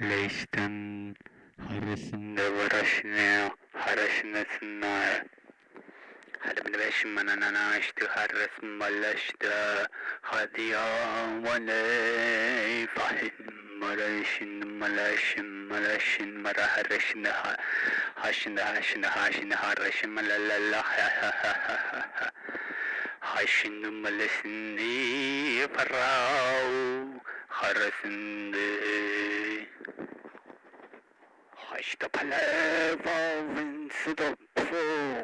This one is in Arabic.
leisten harrisinde varasne harasne sınar. حلب نبش من انا ناشت حرس ملشت خديا ولي فحن مرشن ملشن ملشن مر حرشن حشن حشن حشن حرشن ملالله حشن ملسني فراو خرسن Push the player of pool.